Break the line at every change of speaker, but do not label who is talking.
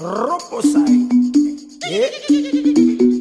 Roposai. Yeah.